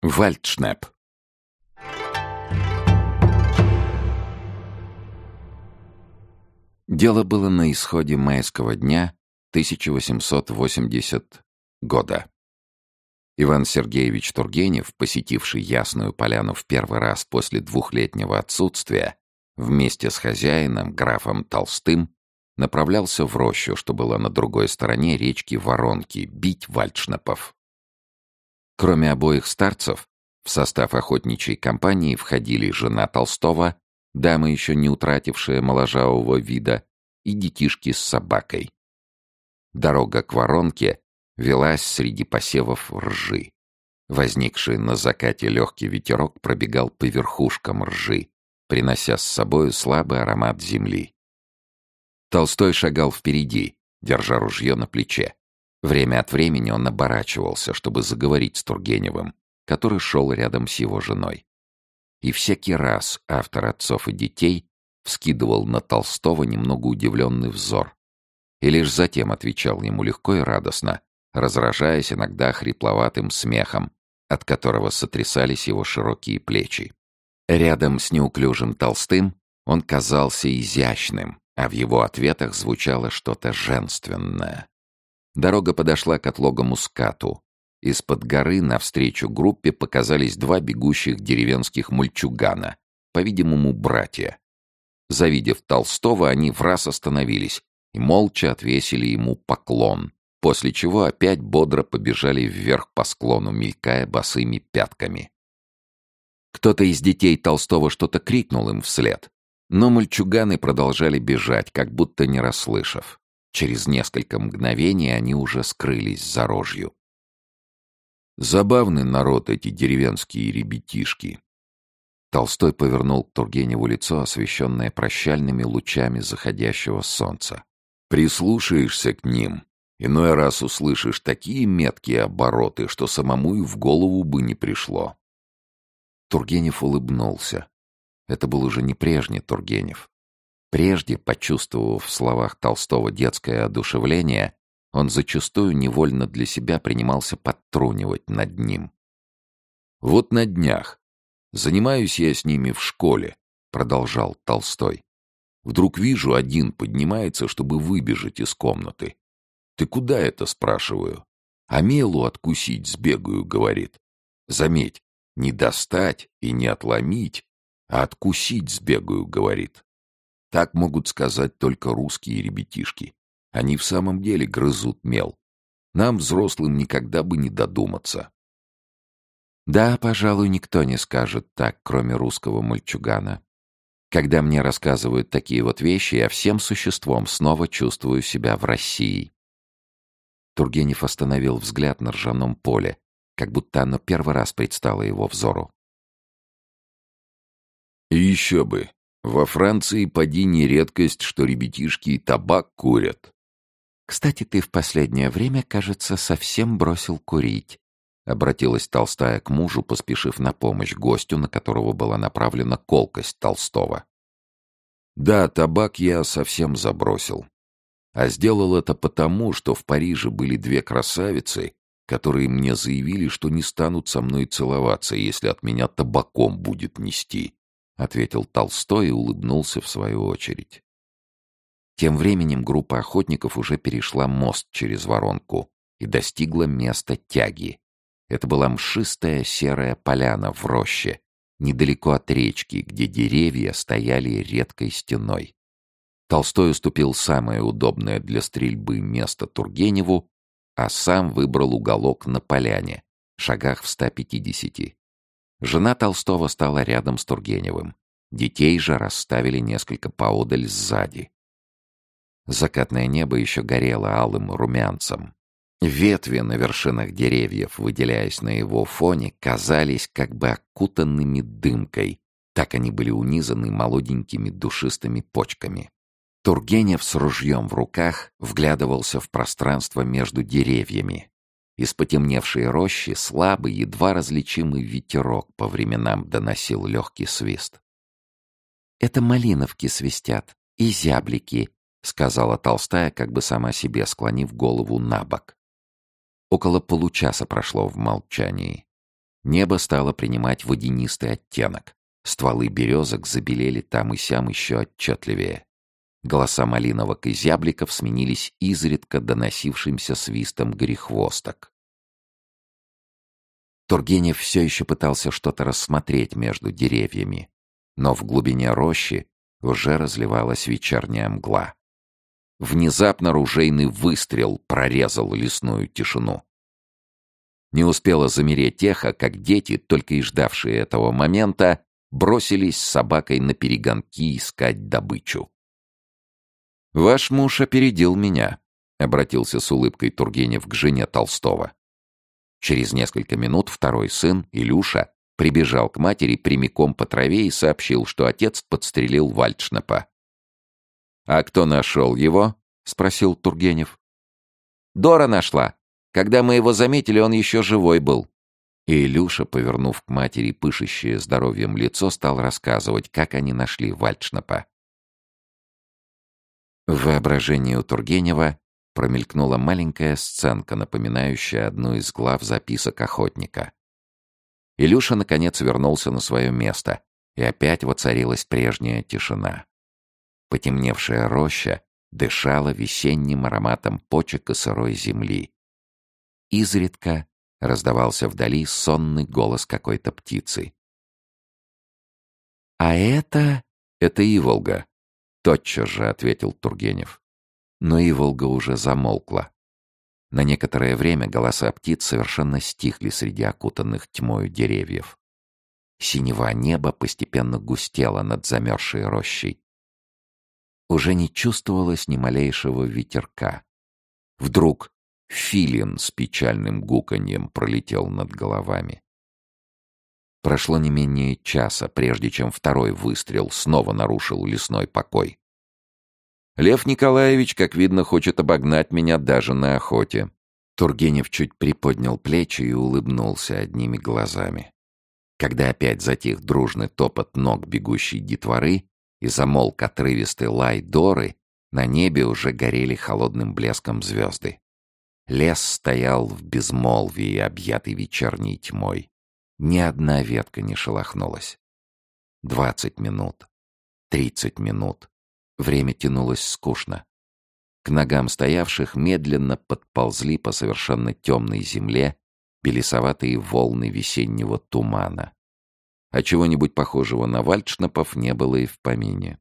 Вальдшнеп. Дело было на исходе майского дня 1880 года. Иван Сергеевич Тургенев, посетивший Ясную Поляну в первый раз после двухлетнего отсутствия, вместе с хозяином, графом Толстым, направлялся в рощу, что было на другой стороне речки Воронки, бить вальдшнепов. Кроме обоих старцев, в состав охотничьей компании входили жена Толстого, дама, еще не утратившая моложавого вида, и детишки с собакой. Дорога к воронке велась среди посевов ржи. Возникший на закате легкий ветерок пробегал по верхушкам ржи, принося с собой слабый аромат земли. Толстой шагал впереди, держа ружье на плече. Время от времени он оборачивался, чтобы заговорить с Тургеневым, который шел рядом с его женой. И всякий раз автор «Отцов и детей» вскидывал на Толстого немного удивленный взор. И лишь затем отвечал ему легко и радостно, разражаясь иногда хрипловатым смехом, от которого сотрясались его широкие плечи. Рядом с неуклюжим Толстым он казался изящным, а в его ответах звучало что-то женственное. Дорога подошла к отлогому скату. Из-под горы навстречу группе показались два бегущих деревенских мульчугана, по-видимому, братья. Завидев Толстого, они в раз остановились и молча отвесили ему поклон, после чего опять бодро побежали вверх по склону, мелькая босыми пятками. Кто-то из детей Толстого что-то крикнул им вслед, но мальчуганы продолжали бежать, как будто не расслышав. Через несколько мгновений они уже скрылись за рожью. Забавный народ эти деревенские ребятишки. Толстой повернул к Тургеневу лицо, освещенное прощальными лучами заходящего солнца. Прислушаешься к ним, иной раз услышишь такие меткие обороты, что самому и в голову бы не пришло. Тургенев улыбнулся. Это был уже не прежний Тургенев. Прежде, почувствовав в словах Толстого детское одушевление, он зачастую невольно для себя принимался подтрунивать над ним. «Вот на днях. Занимаюсь я с ними в школе», — продолжал Толстой. «Вдруг вижу, один поднимается, чтобы выбежать из комнаты. Ты куда это?» — спрашиваю. «А мелу откусить сбегаю», — говорит. «Заметь, не достать и не отломить, а откусить сбегаю», — говорит. Так могут сказать только русские ребятишки. Они в самом деле грызут мел. Нам, взрослым, никогда бы не додуматься. Да, пожалуй, никто не скажет так, кроме русского мальчугана. Когда мне рассказывают такие вот вещи, я всем существом снова чувствую себя в России. Тургенев остановил взгляд на ржаном поле, как будто оно первый раз предстало его взору. И еще бы, во Франции поди не редкость, что ребятишки и табак курят. «Кстати, ты в последнее время, кажется, совсем бросил курить», — обратилась Толстая к мужу, поспешив на помощь гостю, на которого была направлена колкость Толстого. «Да, табак я совсем забросил. А сделал это потому, что в Париже были две красавицы, которые мне заявили, что не станут со мной целоваться, если от меня табаком будет нести», — ответил Толстой и улыбнулся в свою очередь. Тем временем группа охотников уже перешла мост через воронку и достигла места тяги. Это была мшистая серая поляна в роще, недалеко от речки, где деревья стояли редкой стеной. Толстой уступил самое удобное для стрельбы место Тургеневу, а сам выбрал уголок на поляне, шагах в 150. Жена Толстого стала рядом с Тургеневым. Детей же расставили несколько поодаль сзади. Закатное небо еще горело алым румянцем. Ветви на вершинах деревьев, выделяясь на его фоне, казались как бы окутанными дымкой. Так они были унизаны молоденькими душистыми почками. Тургенев с ружьем в руках вглядывался в пространство между деревьями. Из потемневшей рощи слабый, едва различимый ветерок по временам доносил легкий свист. «Это малиновки свистят, и зяблики», — сказала Толстая, как бы сама себе склонив голову на бок. Около получаса прошло в молчании. Небо стало принимать водянистый оттенок. Стволы березок забелели там и сям еще отчетливее. Голоса малиновок и зябликов сменились изредка доносившимся свистом грехвосток. Тургенев все еще пытался что-то рассмотреть между деревьями, но в глубине рощи уже разливалась вечерняя мгла. Внезапно ружейный выстрел прорезал лесную тишину. Не успела замереть эхо, как дети, только и ждавшие этого момента, бросились с собакой на перегонки искать добычу. «Ваш муж опередил меня», — обратился с улыбкой Тургенев к жене Толстого. Через несколько минут второй сын, Илюша, прибежал к матери прямиком по траве и сообщил, что отец подстрелил Вальдшнепа. «А кто нашел его?» — спросил Тургенев. «Дора нашла. Когда мы его заметили, он еще живой был». И Илюша, повернув к матери пышущее здоровьем лицо, стал рассказывать, как они нашли Вальдшнепа. В воображении у Тургенева промелькнула маленькая сценка, напоминающая одну из глав записок охотника. Илюша, наконец, вернулся на свое место, и опять воцарилась прежняя тишина. Потемневшая роща дышала весенним ароматом почек и сырой земли. Изредка раздавался вдали сонный голос какой-то птицы. «А это...» «Это Иволга», — тотчас же ответил Тургенев. Но Иволга уже замолкла. На некоторое время голоса птиц совершенно стихли среди окутанных тьмою деревьев. Синева неба постепенно густело над замерзшей рощей. Уже не чувствовалось ни малейшего ветерка. Вдруг Филин с печальным гуканьем пролетел над головами. Прошло не менее часа, прежде чем второй выстрел снова нарушил лесной покой. Лев Николаевич, как видно, хочет обогнать меня даже на охоте. Тургенев чуть приподнял плечи и улыбнулся одними глазами. Когда опять затих дружный топот ног бегущей детворы и замолк отрывистый лай Доры, на небе уже горели холодным блеском звезды. Лес стоял в безмолвии, объятый вечерней тьмой. Ни одна ветка не шелохнулась. Двадцать минут. Тридцать минут. Время тянулось скучно. К ногам стоявших медленно подползли по совершенно темной земле белесоватые волны весеннего тумана. А чего-нибудь похожего на вальдшнапов не было и в помине.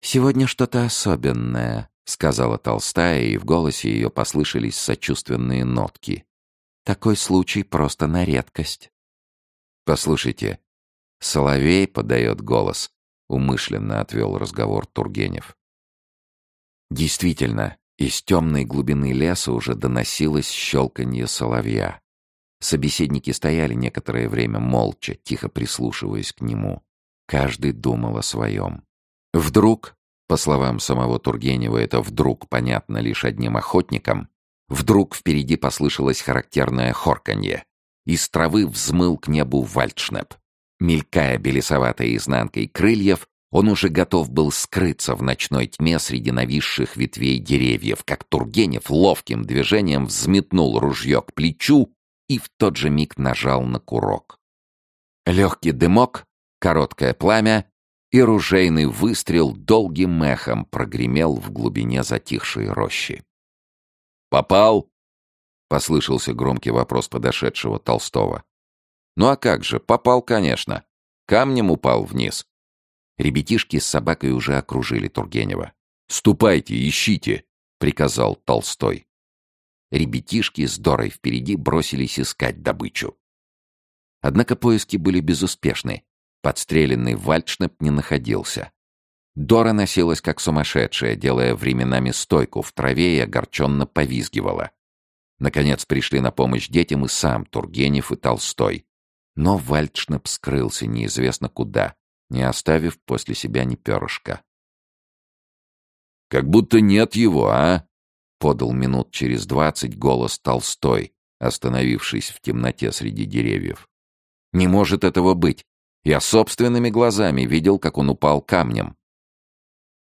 «Сегодня что-то особенное», — сказала Толстая, и в голосе ее послышались сочувственные нотки. «Такой случай просто на редкость». «Послушайте, Соловей подает голос», — умышленно отвел разговор Тургенев. Действительно, из темной глубины леса уже доносилось щелканье соловья. Собеседники стояли некоторое время молча, тихо прислушиваясь к нему. Каждый думал о своем. Вдруг по словам самого Тургенева, это вдруг понятно лишь одним охотникам. Вдруг впереди послышалось характерное хорканье. Из травы взмыл к небу вальдшнеп. Мелькая белесоватой изнанкой крыльев, он уже готов был скрыться в ночной тьме среди нависших ветвей деревьев, как Тургенев ловким движением взметнул ружье к плечу и в тот же миг нажал на курок. Легкий дымок, короткое пламя, и ружейный выстрел долгим эхом прогремел в глубине затихшей рощи. «Попал?» — послышался громкий вопрос подошедшего Толстого. «Ну а как же, попал, конечно. Камнем упал вниз». Ребятишки с собакой уже окружили Тургенева. «Ступайте, ищите!» — приказал Толстой. Ребятишки с Дорой впереди бросились искать добычу. Однако поиски были безуспешны. Подстреленный вальдшнеп не находился. Дора носилась как сумасшедшая, делая временами стойку в траве и огорченно повизгивала. Наконец пришли на помощь детям и сам Тургенев и Толстой. Но Вальдшнеп скрылся неизвестно куда, не оставив после себя ни перышка. «Как будто нет его, а?» — подал минут через двадцать голос Толстой, остановившись в темноте среди деревьев. «Не может этого быть! Я собственными глазами видел, как он упал камнем.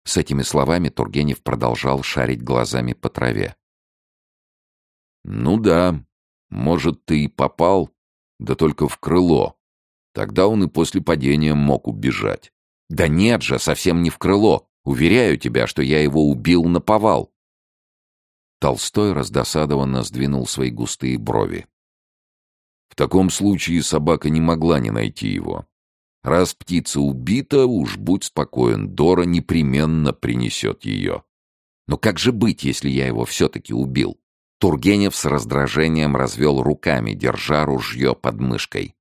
С этими словами Тургенев продолжал шарить глазами по траве. «Ну да, может, ты и попал, Да только в крыло. Тогда он и после падения мог убежать. Да нет же, совсем не в крыло. Уверяю тебя, что я его убил на повал. Толстой раздосадованно сдвинул свои густые брови. В таком случае собака не могла не найти его. Раз птица убита, уж будь спокоен, Дора непременно принесет ее. Но как же быть, если я его все-таки убил? Тургенев с раздражением развел руками, держа ружье под мышкой.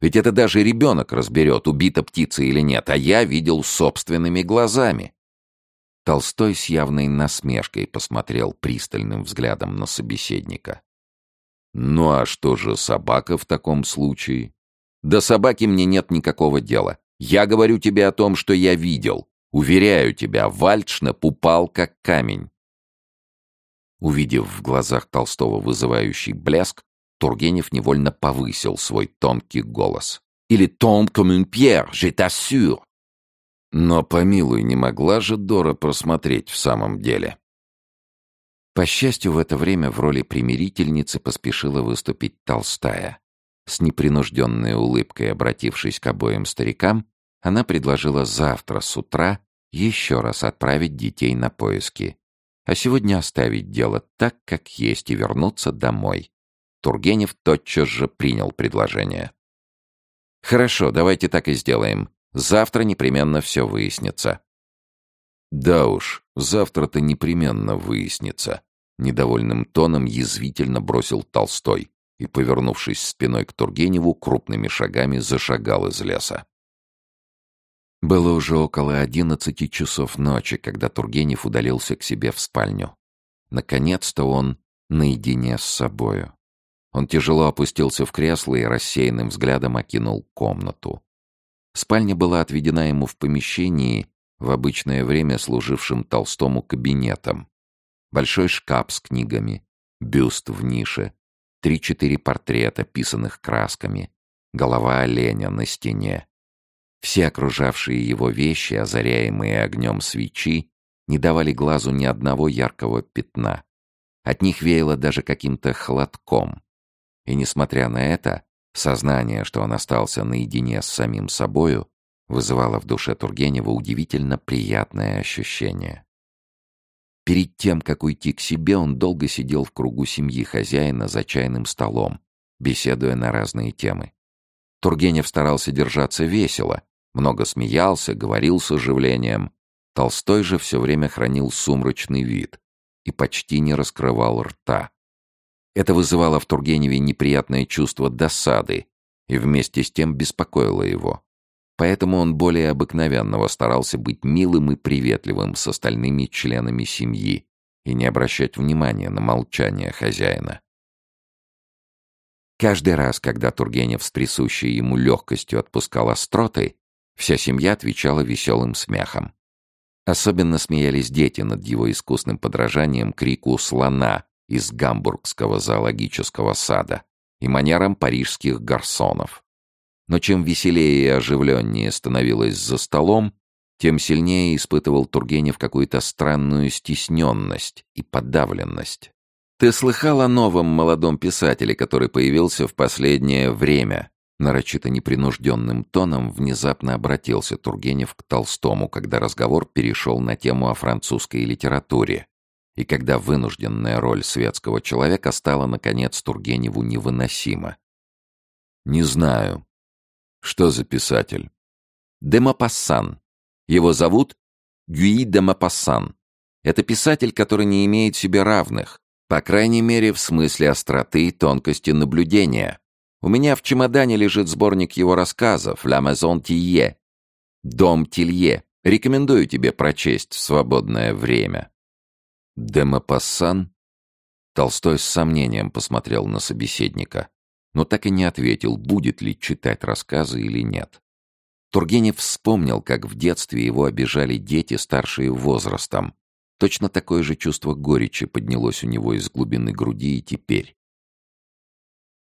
Ведь это даже ребенок разберет, убита птица или нет, а я видел собственными глазами. Толстой с явной насмешкой посмотрел пристальным взглядом на собеседника. «Ну а что же собака в таком случае?» «До собаки мне нет никакого дела. Я говорю тебе о том, что я видел. Уверяю тебя, Вальдшнеп упал как камень». Увидев в глазах Толстого вызывающий блеск, Тургенев невольно повысил свой тонкий голос. «Или tombe comme une pierre, je t'assure!» Но, помилуй, не могла же Дора просмотреть в самом деле. По счастью, в это время в роли примирительницы поспешила выступить Толстая. С непринужденной улыбкой обратившись к обоим старикам, она предложила завтра с утра еще раз отправить детей на поиски, а сегодня оставить дело так, как есть, и вернуться домой. Тургенев тотчас же принял предложение. «Хорошо, давайте так и сделаем. Завтра непременно все выяснится». «Да уж, завтра-то непременно выяснится», — недовольным тоном язвительно бросил Толстой и, повернувшись спиной к Тургеневу, крупными шагами зашагал из леса. Было уже около одиннадцати часов ночи, когда Тургенев удалился к себе в спальню. Наконец-то он наедине с собою. Он тяжело опустился в кресло и рассеянным взглядом окинул комнату. Спальня была отведена ему в помещении, в обычное время служившим Толстому кабинетом. Большой шкаф с книгами, бюст в нише, три-четыре портрета, писанных красками, голова оленя на стене. Все окружавшие его вещи, озаряемые огнем свечи, не давали глазу ни одного яркого пятна. От них веяло даже каким-то холодком. И несмотря на это, сознание, что он остался наедине с самим собою, вызывало в душе Тургенева удивительно приятное ощущение. Перед тем, как уйти к себе, он долго сидел в кругу семьи хозяина за чайным столом, беседуя на разные темы. Тургенев старался держаться весело, много смеялся, говорил с оживлением. Толстой же все время хранил сумрачный вид и почти не раскрывал рта. Это вызывало в Тургеневе неприятное чувство досады и вместе с тем беспокоило его. Поэтому он более обыкновенного старался быть милым и приветливым с остальными членами семьи и не обращать внимания на молчание хозяина. Каждый раз, когда Тургенев с присущей ему легкостью отпускал остроты, вся семья отвечала веселым смехом. Особенно смеялись дети над его искусным подражанием крику слона из гамбургского зоологического сада и манерам парижских гарсонов. Но чем веселее и оживленнее становилось за столом, тем сильнее испытывал Тургенев какую-то странную стесненность и подавленность. «Ты слыхал о новом молодом писателе, который появился в последнее время?» Нарочито непринужденным тоном внезапно обратился Тургенев к Толстому, когда разговор перешел на тему о французской литературе, и когда вынужденная роль светского человека стала, наконец, Тургеневу невыносима. «Не знаю. Что за писатель?» «Демопассан. Его зовут Гюи Демопассан. Это писатель, который не имеет себе равных, по крайней мере, в смысле остроты и тонкости наблюдения. У меня в чемодане лежит сборник его рассказов «La Maison Tille» «Дом Тилье». Рекомендую тебе прочесть в свободное время. Демопассан? Толстой с сомнением посмотрел на собеседника, но так и не ответил, будет ли читать рассказы или нет. Тургенев вспомнил, как в детстве его обижали дети, старшие возрастом. Точно такое же чувство горечи поднялось у него из глубины груди и теперь.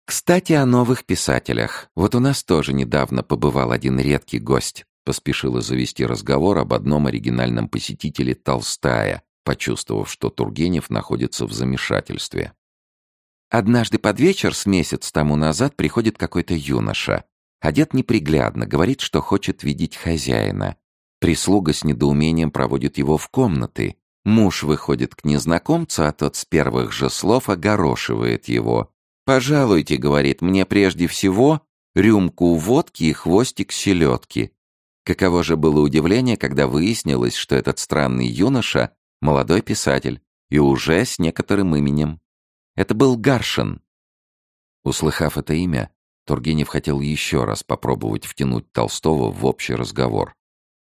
«Кстати, о новых писателях. Вот у нас тоже недавно побывал один редкий гость», поспешила завести разговор об одном оригинальном посетителе Толстая, почувствовав, что Тургенев находится в замешательстве. Однажды под вечер с месяц тому назад приходит какой-то юноша. Одет неприглядно, говорит, что хочет видеть хозяина. Прислуга с недоумением проводит его в комнаты. Муж выходит к незнакомцу, а тот с первых же слов огорошивает его. «Пожалуйте», — говорит, — «мне прежде всего рюмку водки и хвостик селедки». Каково же было удивление, когда выяснилось, что этот странный юноша — молодой писатель, и уже с некоторым именем. Это был Гаршин. Услыхав это имя, Тургенев хотел еще раз попробовать втянуть Толстого в общий разговор.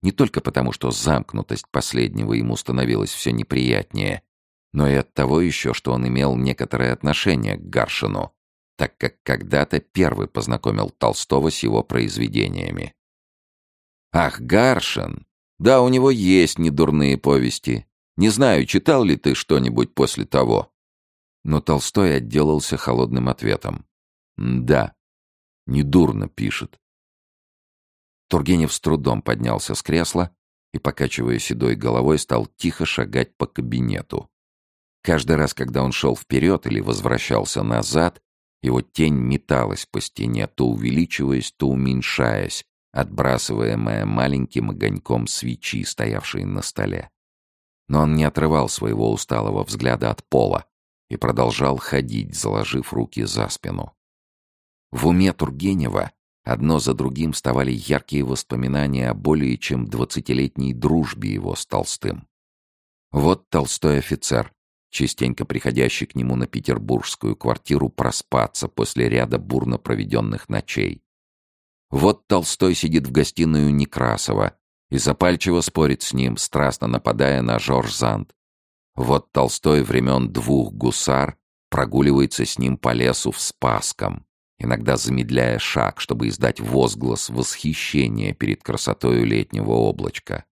Не только потому, что замкнутость последнего ему становилась все неприятнее, но и от того еще, что он имел некоторое отношение к Гаршину, так как когда-то первый познакомил Толстого с его произведениями. «Ах, Гаршин! Да, у него есть недурные повести. Не знаю, читал ли ты что-нибудь после того?» Но Толстой отделался холодным ответом. «Да, недурно пишет. Тургенев с трудом поднялся с кресла и, покачивая седой головой, стал тихо шагать по кабинету. Каждый раз, когда он шел вперед или возвращался назад, его тень металась по стене, то увеличиваясь, то уменьшаясь, отбрасываемая маленьким огоньком свечи, стоявшей на столе. Но он не отрывал своего усталого взгляда от пола и продолжал ходить, заложив руки за спину. В уме Тургенева Одно за другим вставали яркие воспоминания о более чем двадцатилетней дружбе его с Толстым. Вот толстой офицер, частенько приходящий к нему на петербургскую квартиру проспаться после ряда бурно проведенных ночей. Вот Толстой сидит в гостиную Некрасова и запальчиво спорит с ним, страстно нападая на Жорж Занд. Вот Толстой времен двух гусар прогуливается с ним по лесу в Спасском иногда замедляя шаг, чтобы издать возглас восхищения перед красотою летнего облачка.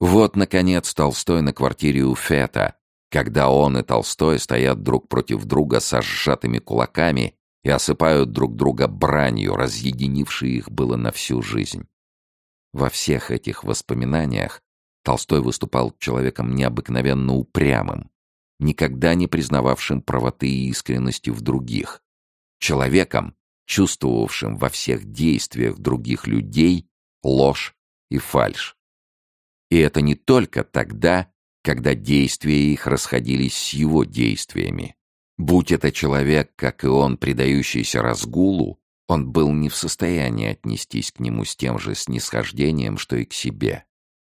Вот, наконец, Толстой на квартире у Фета, когда он и Толстой стоят друг против друга со сжатыми кулаками и осыпают друг друга бранью, разъединившей их было на всю жизнь. Во всех этих воспоминаниях Толстой выступал человеком необыкновенно упрямым, никогда не признававшим правоты и искренности в других, человеком, чувствовавшим во всех действиях других людей ложь и фальшь. И это не только тогда, когда действия их расходились с его действиями. Будь это человек, как и он, предающийся разгулу, он был не в состоянии отнестись к нему с тем же снисхождением, что и к себе.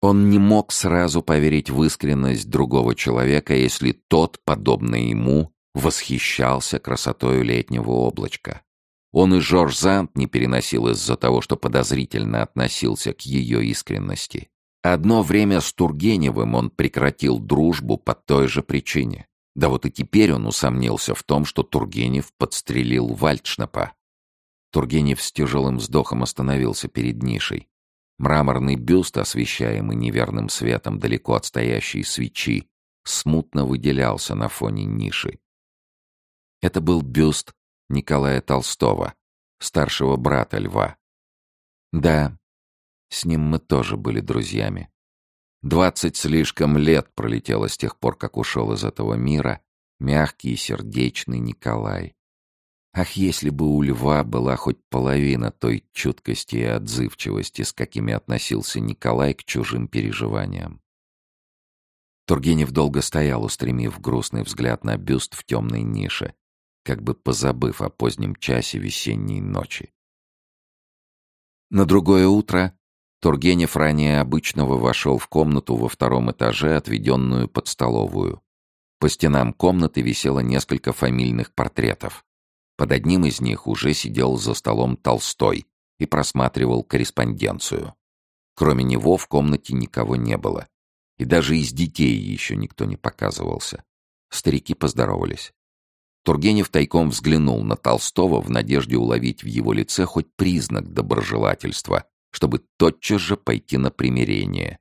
Он не мог сразу поверить в искренность другого человека, если тот, подобно ему, восхищался красотой летнего облачка. Он и Жорж Зант не переносил из-за того, что подозрительно относился к ее искренности. Одно время с Тургеневым он прекратил дружбу по той же причине. Да вот и теперь он усомнился в том, что Тургенев подстрелил Вальдшнапа. Тургенев с тяжелым вздохом остановился перед нишей. Мраморный бюст, освещаемый неверным светом далеко отстоящей свечи, смутно выделялся на фоне ниши. Это был бюст Николая Толстого, старшего брата Льва. Да, с ним мы тоже были друзьями. Двадцать слишком лет пролетело с тех пор, как ушел из этого мира мягкий и сердечный Николай. Ах, если бы у Льва была хоть половина той чуткости и отзывчивости, с какими относился Николай к чужим переживаниям. Тургенев долго стоял, устремив грустный взгляд на бюст в темной нише, как бы позабыв о позднем часе весенней ночи. На другое утро Тургенев ранее обычного вошел в комнату во втором этаже, отведенную под столовую. По стенам комнаты висело несколько фамильных портретов. Под одним из них уже сидел за столом Толстой и просматривал корреспонденцию. Кроме него в комнате никого не было. И даже из детей еще никто не показывался. Старики поздоровались. Тургенев тайком взглянул на Толстого в надежде уловить в его лице хоть признак доброжелательства, чтобы тотчас же пойти на примирение.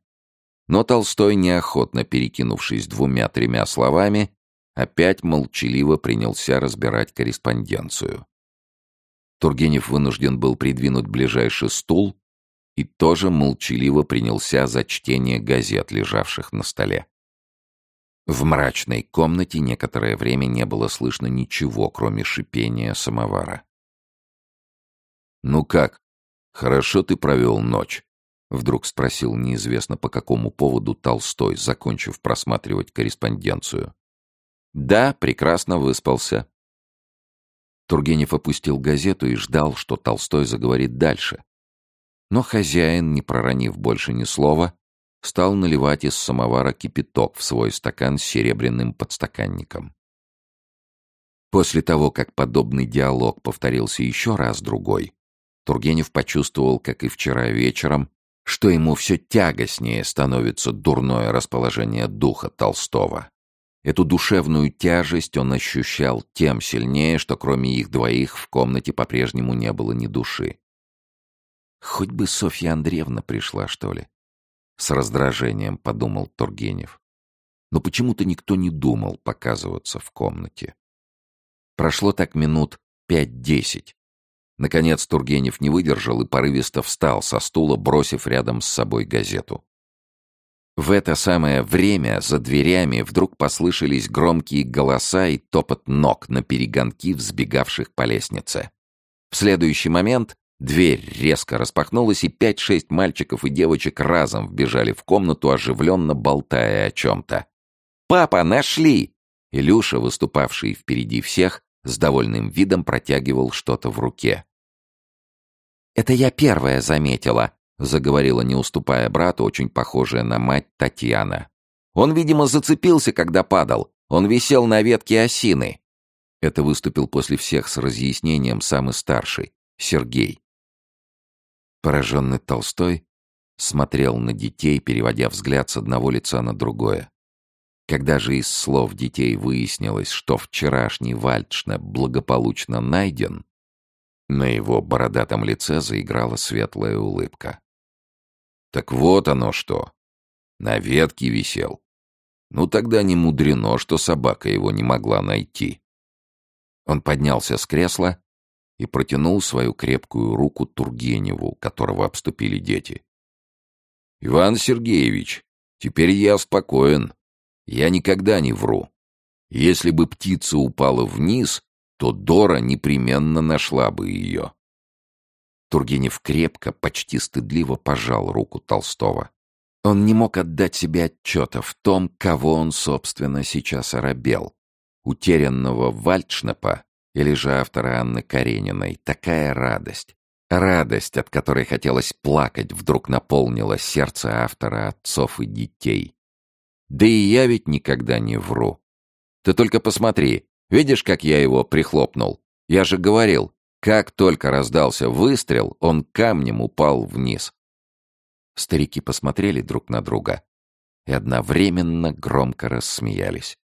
Но Толстой, неохотно перекинувшись двумя-тремя словами, опять молчаливо принялся разбирать корреспонденцию. Тургенев вынужден был придвинуть ближайший стул и тоже молчаливо принялся за чтение газет, лежавших на столе. В мрачной комнате некоторое время не было слышно ничего, кроме шипения самовара. «Ну как, хорошо ты провел ночь?» — вдруг спросил неизвестно по какому поводу Толстой, закончив просматривать корреспонденцию. «Да, прекрасно выспался». Тургенев опустил газету и ждал, что Толстой заговорит дальше. Но хозяин, не проронив больше ни слова, стал наливать из самовара кипяток в свой стакан с серебряным подстаканником. После того, как подобный диалог повторился еще раз-другой, Тургенев почувствовал, как и вчера вечером, что ему все тягостнее становится дурное расположение духа Толстого. Эту душевную тяжесть он ощущал тем сильнее, что кроме их двоих в комнате по-прежнему не было ни души. Хоть бы Софья Андреевна пришла, что ли. С раздражением подумал Тургенев. Но почему-то никто не думал показываться в комнате. Прошло так минут пять-десять. Наконец Тургенев не выдержал и порывисто встал со стула, бросив рядом с собой газету. В это самое время за дверями вдруг послышались громкие голоса и топот ног на перегонки взбегавших по лестнице. В следующий момент Дверь резко распахнулась, и пять-шесть мальчиков и девочек разом вбежали в комнату, оживленно болтая о чем-то. «Папа, нашли!» Илюша, выступавший впереди всех, с довольным видом протягивал что-то в руке. «Это я первая заметила», — заговорила, не уступая брату, очень похожая на мать Татьяна. «Он, видимо, зацепился, когда падал. Он висел на ветке осины». Это выступил после всех с разъяснением самый старший, Сергей. Пораженный Толстой смотрел на детей, переводя взгляд с одного лица на другое. Когда же из слов детей выяснилось, что вчерашний Вальдшне благополучно найден, на его бородатом лице заиграла светлая улыбка. «Так вот оно что! На ветке висел. Ну тогда не мудрено, что собака его не могла найти». Он поднялся с кресла и протянул свою крепкую руку Тургеневу, которого обступили дети. «Иван Сергеевич, теперь я спокоен. Я никогда не вру. Если бы птица упала вниз, то Дора непременно нашла бы ее». Тургенев крепко, почти стыдливо пожал руку Толстого. Он не мог отдать себе отчета в том, кого он, собственно, сейчас оробел. Утерянного Вальдшнепа или же автора Анны Карениной, такая радость. Радость, от которой хотелось плакать, вдруг наполнила сердце автора отцов и детей. Да и я ведь никогда не вру. Ты только посмотри, видишь, как я его прихлопнул? Я же говорил, как только раздался выстрел, он камнем упал вниз. Старики посмотрели друг на друга и одновременно громко рассмеялись.